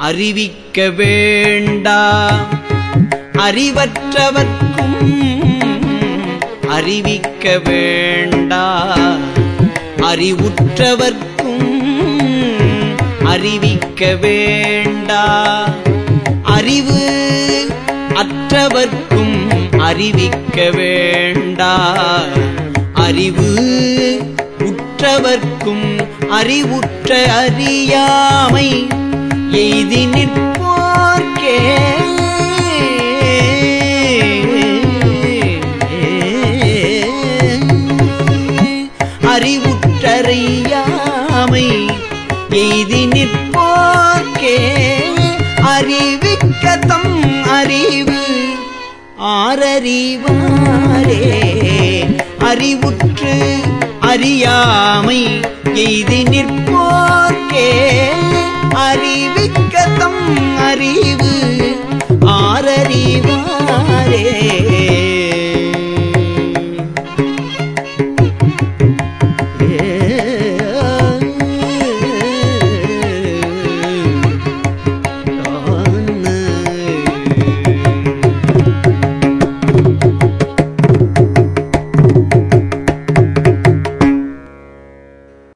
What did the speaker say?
அறிவிக்க வேண்டா. அறிவற்றவர்க்கும் அறிவிக்க வேண்டா. அறிவுற்றவர்க்கும் அறிவிக்க வேண்டா. அறிவு அற்றவர்க்கும் அறிவிக்க வேண்டா. அறிவு உற்றவர்க்கும் அறிவுற்ற அறியாமை எய்தி நிற்போர்க்கே அறிவுற்றறியாமை எய்தி நிற்போர்க்கே அறிவிக்கத்தம் அறிவு ஆரறிவாரே அறிவுற்று அறியாமை எய்தி